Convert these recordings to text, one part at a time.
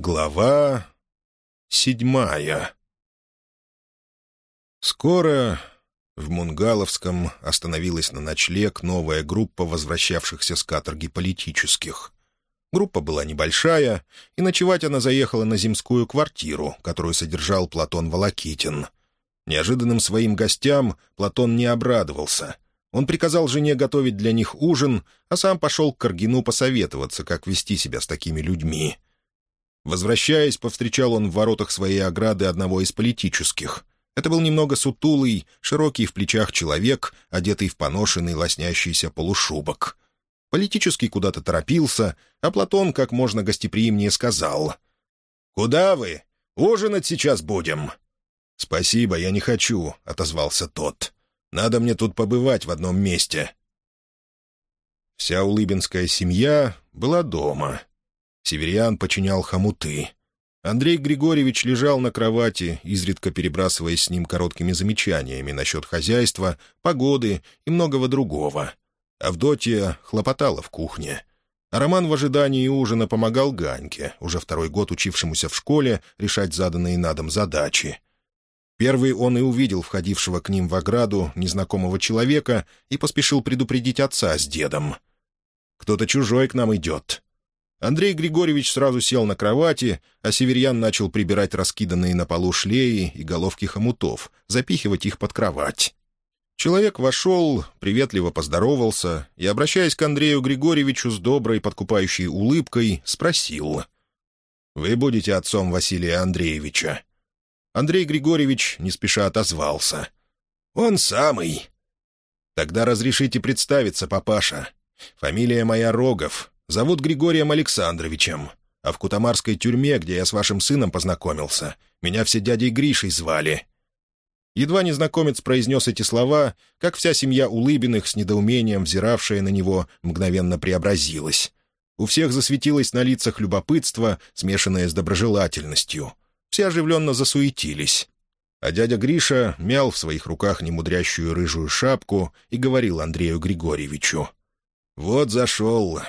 Глава седьмая Скоро в Мунгаловском остановилась на ночлег новая группа возвращавшихся с каторги политических. Группа была небольшая, и ночевать она заехала на земскую квартиру, которую содержал Платон Волокитин. Неожиданным своим гостям Платон не обрадовался. Он приказал жене готовить для них ужин, а сам пошел к Каргину посоветоваться, как вести себя с такими людьми — Возвращаясь, повстречал он в воротах своей ограды одного из политических. Это был немного сутулый, широкий в плечах человек, одетый в поношенный лоснящийся полушубок. Политический куда-то торопился, а Платон как можно гостеприимнее сказал. «Куда вы? Ужинать сейчас будем». «Спасибо, я не хочу», — отозвался тот. «Надо мне тут побывать в одном месте». Вся улыбинская семья была дома. Северян починял хомуты. Андрей Григорьевич лежал на кровати, изредка перебрасываясь с ним короткими замечаниями насчет хозяйства, погоды и многого другого. Авдотья хлопотала в кухне. А Роман в ожидании ужина помогал Ганьке, уже второй год учившемуся в школе, решать заданные на дом задачи. Первый он и увидел входившего к ним в ограду незнакомого человека и поспешил предупредить отца с дедом. «Кто-то чужой к нам идет», Андрей Григорьевич сразу сел на кровати, а Северьян начал прибирать раскиданные на полу шлеи и головки хомутов, запихивать их под кровать. Человек вошел, приветливо поздоровался и, обращаясь к Андрею Григорьевичу с доброй подкупающей улыбкой, спросил. «Вы будете отцом Василия Андреевича?» Андрей Григорьевич не спеша отозвался. «Он самый». «Тогда разрешите представиться, папаша. Фамилия моя Рогов, Зовут Григорием Александровичем. А в Кутамарской тюрьме, где я с вашим сыном познакомился, меня все дядей Гришей звали». Едва незнакомец произнес эти слова, как вся семья Улыбиных, с недоумением взиравшая на него, мгновенно преобразилась. У всех засветилось на лицах любопытство, смешанное с доброжелательностью. Все оживленно засуетились. А дядя Гриша мял в своих руках немудрящую рыжую шапку и говорил Андрею Григорьевичу. «Вот зашел.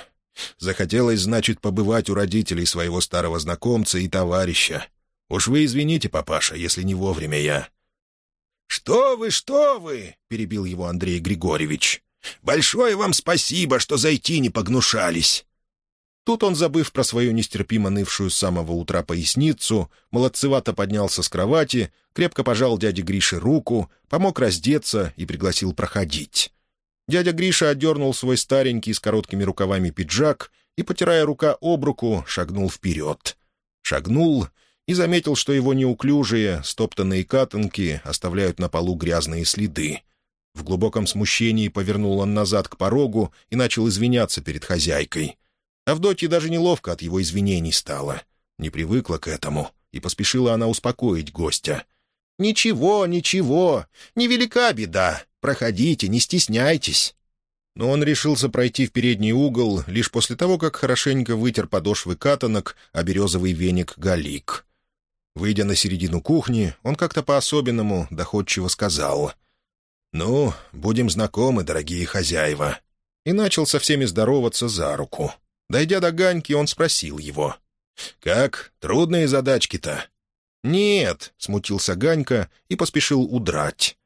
Захотелось, значит, побывать у родителей своего старого знакомца и товарища. Уж вы извините, папаша, если не вовремя я». «Что вы, что вы!» — перебил его Андрей Григорьевич. «Большое вам спасибо, что зайти не погнушались». Тут он, забыв про свою нестерпимо нывшую с самого утра поясницу, молодцевато поднялся с кровати, крепко пожал дяде Грише руку, помог раздеться и пригласил проходить. Дядя Гриша отдернул свой старенький с короткими рукавами пиджак и, потирая рука об руку, шагнул вперед. Шагнул и заметил, что его неуклюжие, стоптанные катанки оставляют на полу грязные следы. В глубоком смущении повернул он назад к порогу и начал извиняться перед хозяйкой. Авдотье даже неловко от его извинений стало. Не привыкла к этому, и поспешила она успокоить гостя. «Ничего, ничего, невелика беда. Проходите, не стесняйтесь». Но он решился пройти в передний угол лишь после того, как хорошенько вытер подошвы катанок, а березовый веник галик. Выйдя на середину кухни, он как-то по-особенному доходчиво сказал «Ну, будем знакомы, дорогие хозяева». И начал со всеми здороваться за руку. Дойдя до Ганьки, он спросил его. «Как? Трудные задачки-то?» «Нет», — смутился Ганька и поспешил удрать.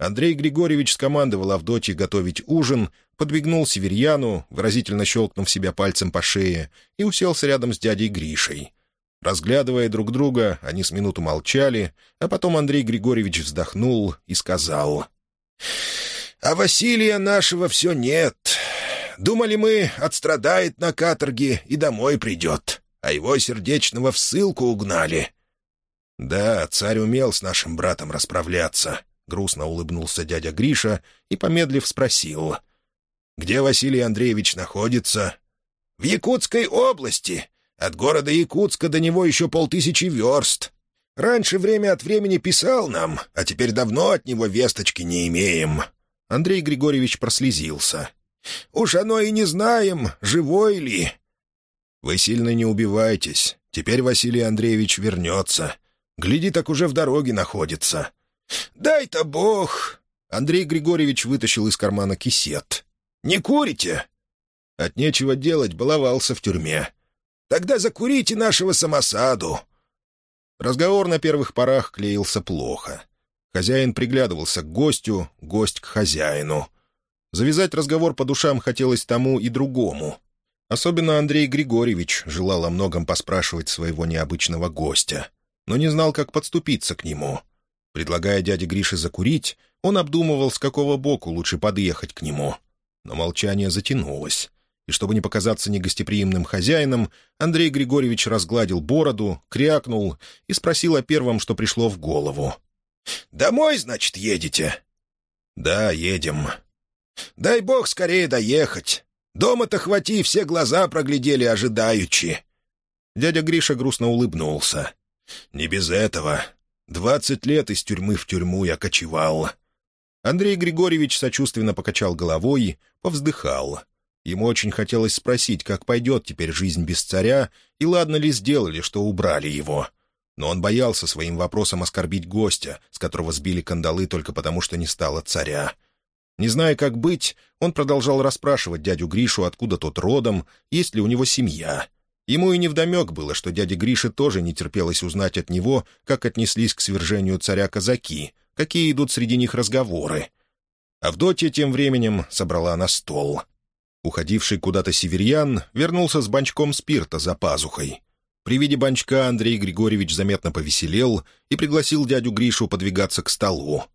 Андрей Григорьевич скомандовал Авдотье готовить ужин, подбегнул Северьяну, выразительно щелкнув себя пальцем по шее, и уселся рядом с дядей Гришей. Разглядывая друг друга, они с минуту молчали, а потом Андрей Григорьевич вздохнул и сказал. «А Василия нашего все нет. Думали мы, отстрадает на каторге и домой придет, а его сердечного в ссылку угнали». «Да, царь умел с нашим братом расправляться», грустно улыбнулся дядя Гриша и, помедлив, спросил. «Где Василий Андреевич находится?» «В Якутской области. От города Якутска до него еще полтысячи верст. Раньше время от времени писал нам, а теперь давно от него весточки не имеем». Андрей Григорьевич прослезился. «Уж оно и не знаем, живой ли». «Вы сильно не убивайтесь. Теперь Василий Андреевич вернется. Гляди, так уже в дороге находится. «Дай-то бог!» Андрей Григорьевич вытащил из кармана кисет. «Не курите?» От нечего делать баловался в тюрьме. Тогда закурите нашего самосаду». Разговор на первых порах клеился плохо. Хозяин приглядывался к гостю, гость к хозяину. Завязать разговор по душам хотелось тому и другому. Особенно Андрей Григорьевич желал о многом поспрашивать своего необычного гостя, но не знал, как подступиться к нему. Предлагая дяде Грише закурить, он обдумывал, с какого боку лучше подъехать к нему. Но молчание затянулось и чтобы не показаться негостеприимным хозяином, Андрей Григорьевич разгладил бороду, крякнул и спросил о первом, что пришло в голову. «Домой, значит, едете?» «Да, едем». «Дай бог скорее доехать. Дома-то хвати, все глаза проглядели ожидаючи». Дядя Гриша грустно улыбнулся. «Не без этого. Двадцать лет из тюрьмы в тюрьму я кочевал». Андрей Григорьевич сочувственно покачал головой, повздыхал. Ему очень хотелось спросить, как пойдет теперь жизнь без царя, и ладно ли сделали, что убрали его. Но он боялся своим вопросом оскорбить гостя, с которого сбили кандалы только потому, что не стало царя. Не зная, как быть, он продолжал расспрашивать дядю Гришу, откуда тот родом, есть ли у него семья. Ему и невдомек было, что дяде Грише тоже не терпелось узнать от него, как отнеслись к свержению царя казаки, какие идут среди них разговоры. Авдотья тем временем собрала на стол. Уходивший куда-то северьян вернулся с банчком спирта за пазухой. При виде банчка Андрей Григорьевич заметно повеселел и пригласил дядю Гришу подвигаться к столу.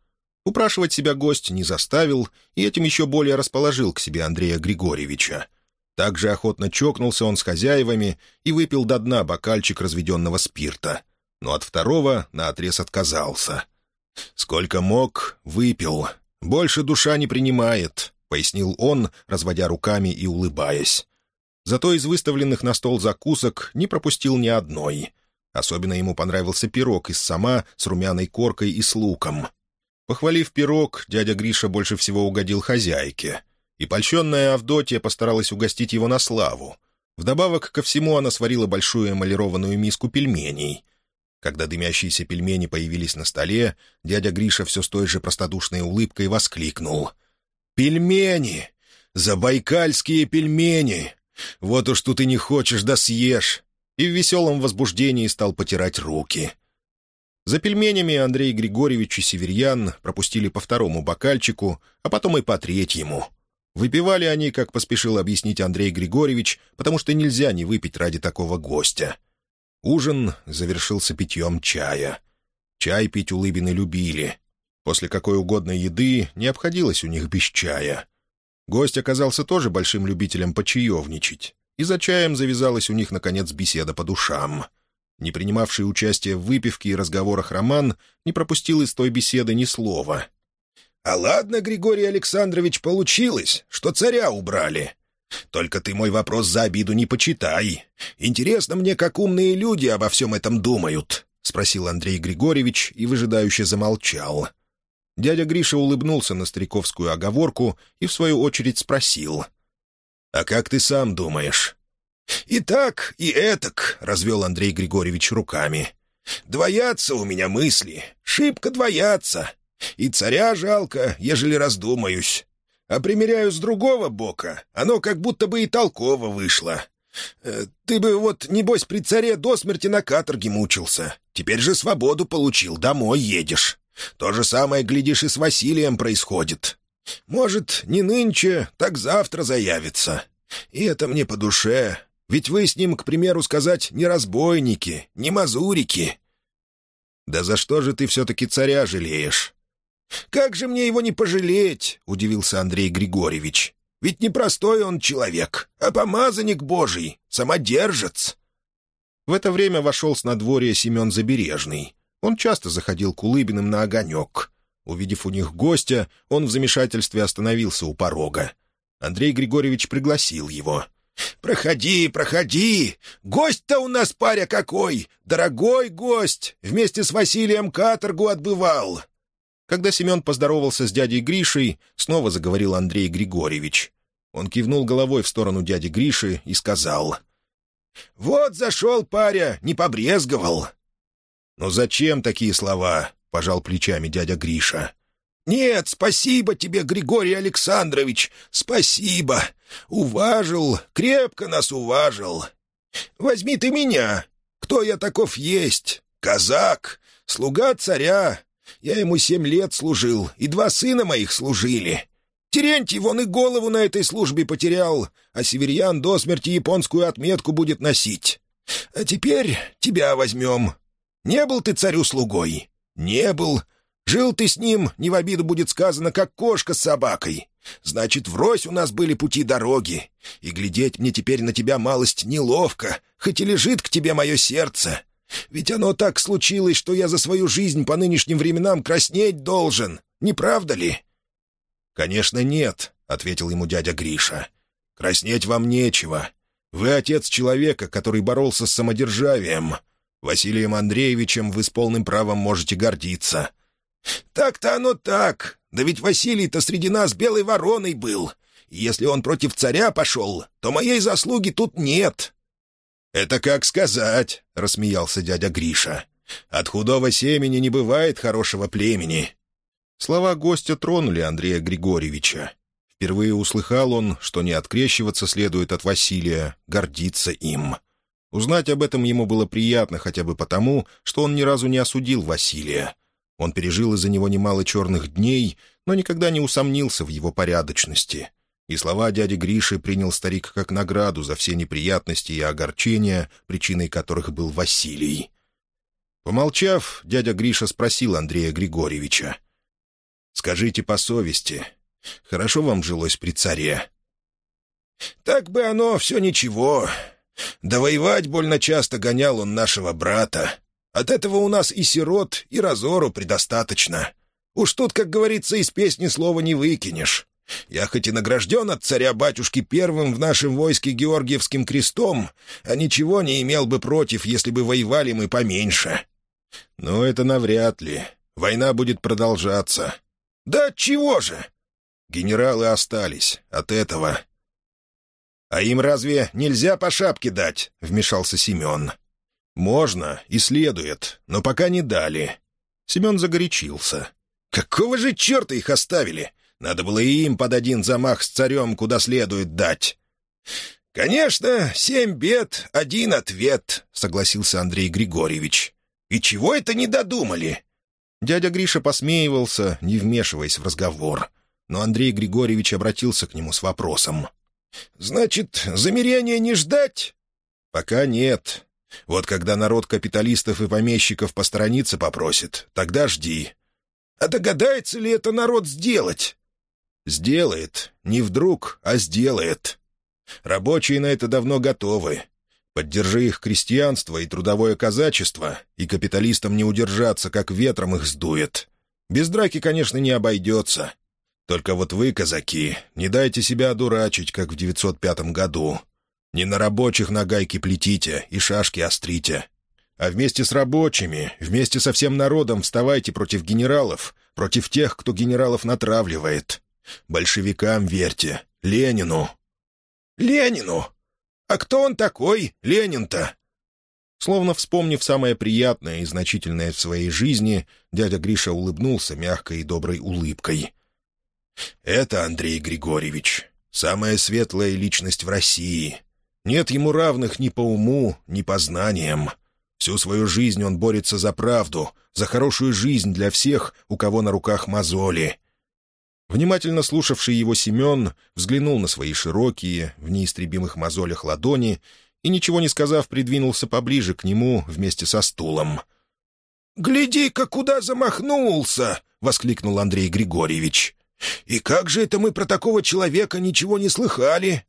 Упрашивать себя гость не заставил, и этим еще более расположил к себе Андрея Григорьевича. Также охотно чокнулся он с хозяевами и выпил до дна бокальчик разведенного спирта. Но от второго наотрез отказался. Сколько мог, выпил. Больше душа не принимает. — пояснил он, разводя руками и улыбаясь. Зато из выставленных на стол закусок не пропустил ни одной. Особенно ему понравился пирог из сама с румяной коркой и с луком. Похвалив пирог, дядя Гриша больше всего угодил хозяйке. И польщенная Авдотья постаралась угостить его на славу. Вдобавок ко всему она сварила большую эмалированную миску пельменей. Когда дымящиеся пельмени появились на столе, дядя Гриша все с той же простодушной улыбкой воскликнул — «Пельмени! Забайкальские пельмени! Вот уж тут и не хочешь, да съешь!» И в веселом возбуждении стал потирать руки. За пельменями Андрей Григорьевич и Северьян пропустили по второму бокальчику, а потом и по третьему. Выпивали они, как поспешил объяснить Андрей Григорьевич, потому что нельзя не выпить ради такого гостя. Ужин завершился питьем чая. Чай пить улыбины любили. После какой угодно еды не обходилось у них без чая. Гость оказался тоже большим любителем почаевничать, и за чаем завязалась у них, наконец, беседа по душам. Не принимавший участие в выпивке и разговорах Роман не пропустил из той беседы ни слова. «А ладно, Григорий Александрович, получилось, что царя убрали. Только ты мой вопрос за обиду не почитай. Интересно мне, как умные люди обо всем этом думают», — спросил Андрей Григорьевич и выжидающе замолчал. Дядя Гриша улыбнулся на стариковскую оговорку и, в свою очередь, спросил. «А как ты сам думаешь?» «И так, и этак», — развел Андрей Григорьевич руками. «Двоятся у меня мысли, шибко двоятся. И царя жалко, ежели раздумаюсь. А примеряю с другого бока, оно как будто бы и толково вышло. Э, ты бы вот, небось, при царе до смерти на каторге мучился. Теперь же свободу получил, домой едешь. То же самое, глядишь, и с Василием происходит. Может, не нынче, так завтра заявится. И это мне по душе. Ведь вы с ним, к примеру, сказать, не разбойники, не мазурики. Да за что же ты все-таки царя жалеешь? «Как же мне его не пожалеть?» — удивился Андрей Григорьевич. «Ведь не простой он человек, а помазанник божий, самодержец». В это время вошел с надворья Семен Забережный. Он часто заходил к Улыбиным на огонек. Увидев у них гостя, он в замешательстве остановился у порога. Андрей Григорьевич пригласил его. «Проходи, проходи! Гость-то у нас паря какой! Дорогой гость! Вместе с Василием каторгу отбывал!» Когда Семен поздоровался с дядей Гришей, снова заговорил Андрей Григорьевич. Он кивнул головой в сторону дяди Гриши и сказал. «Вот зашел паря, не побрезговал. «Но зачем такие слова?» — пожал плечами дядя Гриша. «Нет, спасибо тебе, Григорий Александрович, спасибо. Уважил, крепко нас уважил. Возьми ты меня. Кто я таков есть? Казак, слуга царя. Я ему семь лет служил, и два сына моих служили. Терентий вон и голову на этой службе потерял, а северьян до смерти японскую отметку будет носить. А теперь тебя возьмем. Не был ты царю слугой? Не был. Жил ты с ним, не в обиду будет сказано, как кошка с собакой. Значит, врозь у нас были пути дороги. И глядеть мне теперь на тебя малость неловко, хоть и лежит к тебе мое сердце. Ведь оно так случилось, что я за свою жизнь по нынешним временам краснеть должен. Не правда ли?» «Конечно, нет», — ответил ему дядя Гриша. «Краснеть вам нечего. Вы отец человека, который боролся с самодержавием. Василием Андреевичем вы с полным правом можете гордиться. «Так-то оно так. Да ведь Василий-то среди нас белой вороной был. Если он против царя пошел, то моей заслуги тут нет». «Это как сказать», — рассмеялся дядя Гриша. «От худого семени не бывает хорошего племени». Слова гостя тронули Андрея Григорьевича. Впервые услыхал он, что не открещиваться следует от Василия, гордиться им. Узнать об этом ему было приятно хотя бы потому, что он ни разу не осудил Василия. Он пережил из-за него немало черных дней, но никогда не усомнился в его порядочности. И слова дяди Гриши принял старик как награду за все неприятности и огорчения, причиной которых был Василий. Помолчав, дядя Гриша спросил Андрея Григорьевича. «Скажите по совести, хорошо вам жилось при царе?» «Так бы оно все ничего. Да воевать больно часто гонял он нашего брата. От этого у нас и сирот, и разору предостаточно. Уж тут, как говорится, из песни слова не выкинешь. Я хоть и награжден от царя-батюшки первым в нашем войске Георгиевским крестом, а ничего не имел бы против, если бы воевали мы поменьше. Но это навряд ли. Война будет продолжаться. Да чего же? Генералы остались. От этого. «А им разве нельзя по шапке дать?» — вмешался Семен. «Можно и следует, но пока не дали». Семен загорячился. «Какого же черта их оставили? Надо было и им под один замах с царем куда следует дать». «Конечно, семь бед, один ответ», — согласился Андрей Григорьевич. «И чего это не додумали?» Дядя Гриша посмеивался, не вмешиваясь в разговор. Но Андрей Григорьевич обратился к нему с вопросом. «Значит, замерения не ждать?» «Пока нет. Вот когда народ капиталистов и помещиков посторониться попросит, тогда жди. А догадается ли это народ сделать? Сделает. Не вдруг, а сделает. Рабочие на это давно готовы. Поддержи их крестьянство и трудовое казачество, и капиталистам не удержаться, как ветром их сдует. Без драки, конечно, не обойдется. Только вот вы, казаки, не дайте себя одурачить, как в 905 году. Не на рабочих на гайки плетите и шашки острите. А вместе с рабочими, вместе со всем народом вставайте против генералов, против тех, кто генералов натравливает. Большевикам верьте, Ленину». «Ленину? А кто он такой, Ленин-то?» Словно вспомнив самое приятное и значительное в своей жизни, дядя Гриша улыбнулся мягкой и доброй улыбкой. «Это Андрей Григорьевич, самая светлая личность в России, нет ему равных ни по уму, ни по знаниям. Всю свою жизнь он борется за правду, за хорошую жизнь для всех, у кого на руках мозоли. Внимательно слушавший его Семен взглянул на свои широкие, в неистребимых мозолях ладони и, ничего не сказав, придвинулся поближе к нему вместе со стулом. «Гляди-ка, куда замахнулся!» — воскликнул Андрей Григорьевич. «И как же это мы про такого человека ничего не слыхали?»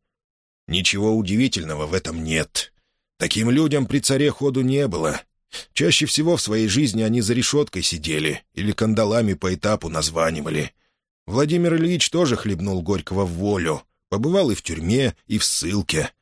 Ничего удивительного в этом нет. Таким людям при царе ходу не было. Чаще всего в своей жизни они за решеткой сидели или кандалами по этапу названивали. Владимир Ильич тоже хлебнул Горького в волю. Побывал и в тюрьме, и в ссылке.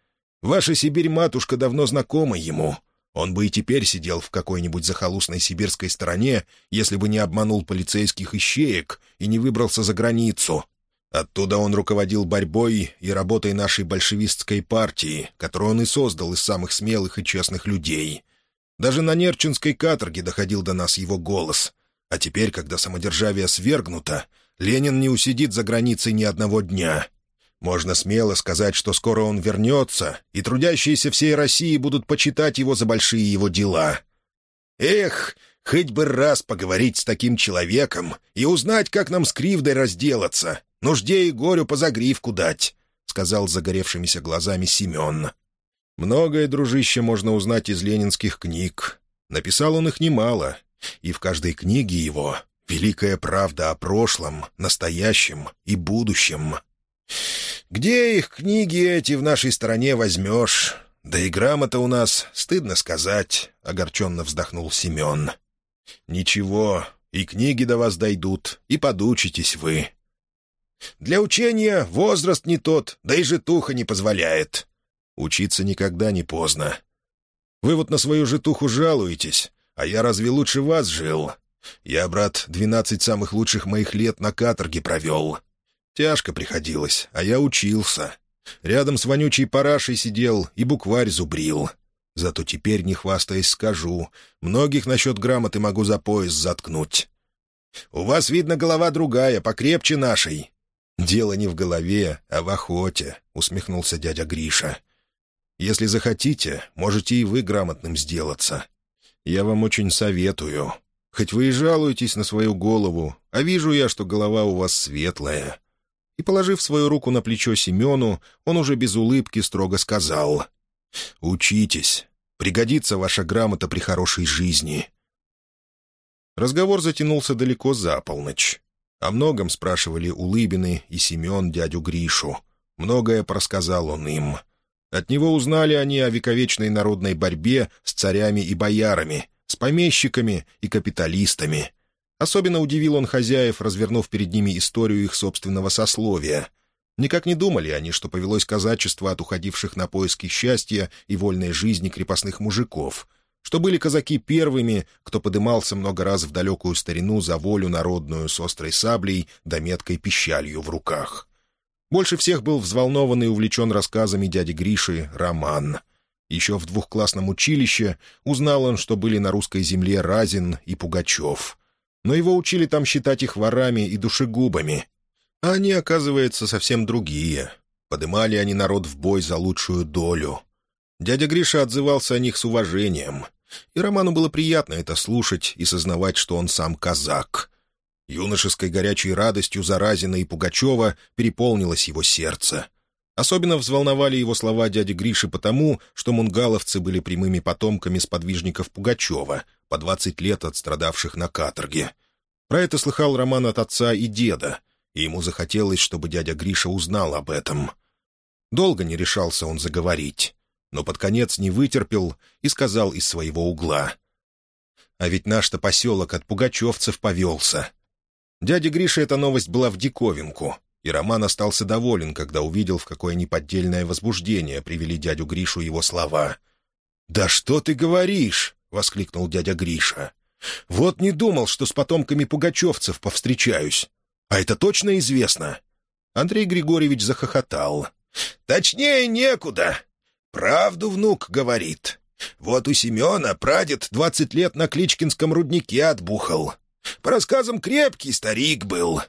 Ваша Сибирь-матушка давно знакома ему. Он бы и теперь сидел в какой-нибудь захолустной сибирской стороне, если бы не обманул полицейских ищеек и не выбрался за границу. Оттуда он руководил борьбой и работой нашей большевистской партии, которую он и создал из самых смелых и честных людей. Даже на Нерчинской каторге доходил до нас его голос. А теперь, когда самодержавие свергнуто, Ленин не усидит за границей ни одного дня. Можно смело сказать, что скоро он вернется, и трудящиеся всей России будут почитать его за большие его дела. Эх, хоть бы раз поговорить с таким человеком и узнать, как нам с кривдой разделаться, нужде и горю по загривку дать», — сказал загоревшимися глазами Семен. «Многое, дружище, можно узнать из ленинских книг. Написал он их немало, и в каждой книге его великая правда о прошлом, настоящем и будущем». Где их книги эти в нашей стране возьмешь? Да и грамота у нас, стыдно сказать, — огорченно вздохнул Семен. Ничего, и книги до вас дойдут, и подучитесь вы. Для учения возраст не тот, да и житуха не позволяет. Учиться никогда не поздно. Вы вот на свою житуху жалуетесь, а я разве лучше вас жил? Я, брат, двенадцать самых лучших моих лет на каторге провел. Тяжко приходилось, а я учился. Рядом с вонючей парашей сидел и букварь зубрил. Зато теперь, не хвастаясь, скажу, многих насчет грамоты могу за пояс заткнуть. У вас, видно, голова другая, покрепче нашей. «Дело не в голове, а в охоте», — усмехнулся дядя Гриша. «Если захотите, можете и вы грамотным сделаться. Я вам очень советую. Хоть вы и жалуетесь на свою голову, а вижу я, что голова у вас светлая и, положив свою руку на плечо Семену, он уже без улыбки строго сказал «Учитесь, пригодится ваша грамота при хорошей жизни». Разговор затянулся далеко за полночь. О многом спрашивали Улыбины и Семен дядю Гришу. Многое просказал он им. От него узнали они о вековечной народной борьбе с царями и боярами, с помещиками и капиталистами — Особенно удивил он хозяев, развернув перед ними историю их собственного сословия. Никак не думали они, что повелось казачество от уходивших на поиски счастья и вольной жизни крепостных мужиков, что были казаки первыми, кто подымался много раз в далекую старину за волю народную с острой саблей да меткой пищалью в руках. Больше всех был взволнован и увлечен рассказами дяди Гриши Роман. Еще в двухклассном училище узнал он, что были на русской земле Разин и Пугачев — но его учили там считать их ворами и душегубами. А они, оказывается, совсем другие. Подымали они народ в бой за лучшую долю. Дядя Гриша отзывался о них с уважением. И Роману было приятно это слушать и сознавать, что он сам казак. Юношеской горячей радостью Заразина и Пугачева переполнилось его сердце. Особенно взволновали его слова дяди Гриши потому, что мунгаловцы были прямыми потомками сподвижников Пугачева, по двадцать лет отстрадавших на каторге. Про это слыхал Роман от отца и деда, и ему захотелось, чтобы дядя Гриша узнал об этом. Долго не решался он заговорить, но под конец не вытерпел и сказал из своего угла. «А ведь наш-то поселок от пугачевцев повелся». Дяде Грише эта новость была в диковинку, и Роман остался доволен, когда увидел, в какое неподдельное возбуждение привели дядю Гришу его слова. «Да что ты говоришь?» — воскликнул дядя Гриша. «Вот не думал, что с потомками пугачевцев повстречаюсь. А это точно известно?» Андрей Григорьевич захохотал. «Точнее некуда. Правду внук говорит. Вот у Семена прадед двадцать лет на Кличкинском руднике отбухал. По рассказам, крепкий старик был.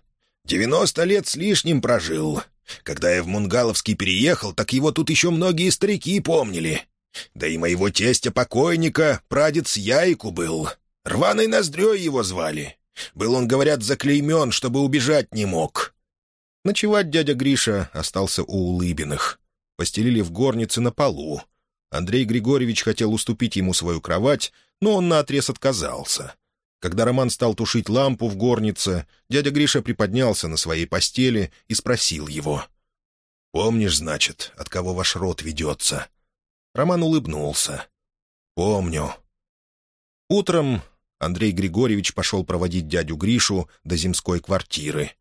Девяносто лет с лишним прожил. Когда я в Мунгаловский переехал, так его тут еще многие старики помнили. Да и моего тестя-покойника прадед с Яйку был. Рваной ноздрёй его звали. Был он, говорят, заклеймен, чтобы убежать не мог. Ночевать дядя Гриша остался у Улыбиных. Постелили в горнице на полу. Андрей Григорьевич хотел уступить ему свою кровать, но он наотрез отказался. Когда Роман стал тушить лампу в горнице, дядя Гриша приподнялся на своей постели и спросил его. «Помнишь, значит, от кого ваш род ведется?» Роман улыбнулся. «Помню». Утром Андрей Григорьевич пошел проводить дядю Гришу до земской квартиры.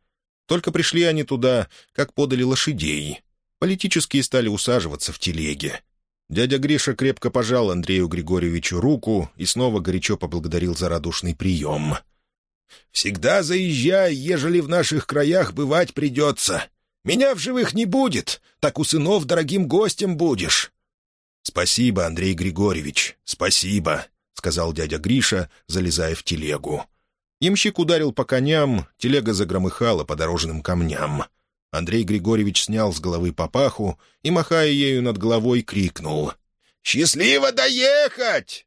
Только пришли они туда, как подали лошадей. Политические стали усаживаться в телеге. Дядя Гриша крепко пожал Андрею Григорьевичу руку и снова горячо поблагодарил за радушный прием. «Всегда заезжай, ежели в наших краях бывать придется. Меня в живых не будет, так у сынов дорогим гостем будешь. «Спасибо, Андрей Григорьевич, спасибо», — сказал дядя Гриша, залезая в телегу. Ямщик ударил по коням, телега загромыхала по дорожным камням. Андрей Григорьевич снял с головы папаху и, махая ею над головой, крикнул. «Счастливо доехать!»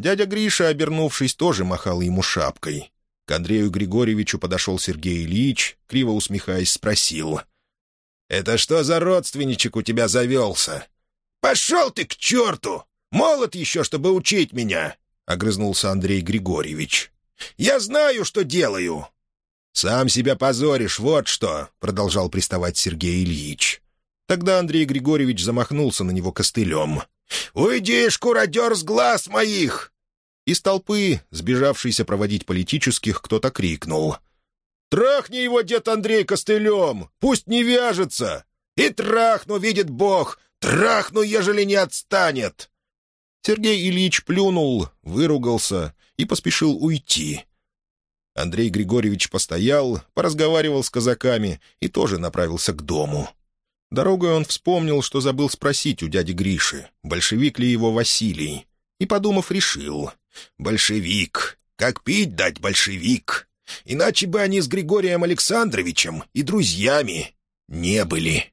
Дядя Гриша, обернувшись, тоже махал ему шапкой. К Андрею Григорьевичу подошел Сергей Ильич, криво усмехаясь, спросил. «Это что за родственничек у тебя завелся?» «Пошел ты к черту! Молод еще, чтобы учить меня!» — огрызнулся Андрей Григорьевич. «Я знаю, что делаю!» «Сам себя позоришь, вот что!» — продолжал приставать Сергей Ильич. Тогда Андрей Григорьевич замахнулся на него костылем. «Уйди, шкуродер, с глаз моих!» Из толпы, сбежавшейся проводить политических, кто-то крикнул. «Трахни его, дед Андрей, костылем! Пусть не вяжется! И трахну, видит Бог! Трахну, ежели не отстанет!» Сергей Ильич плюнул, выругался и поспешил уйти. Андрей Григорьевич постоял, поразговаривал с казаками и тоже направился к дому. Дорогой он вспомнил, что забыл спросить у дяди Гриши, большевик ли его Василий, и, подумав, решил. «Большевик! Как пить дать большевик! Иначе бы они с Григорием Александровичем и друзьями не были».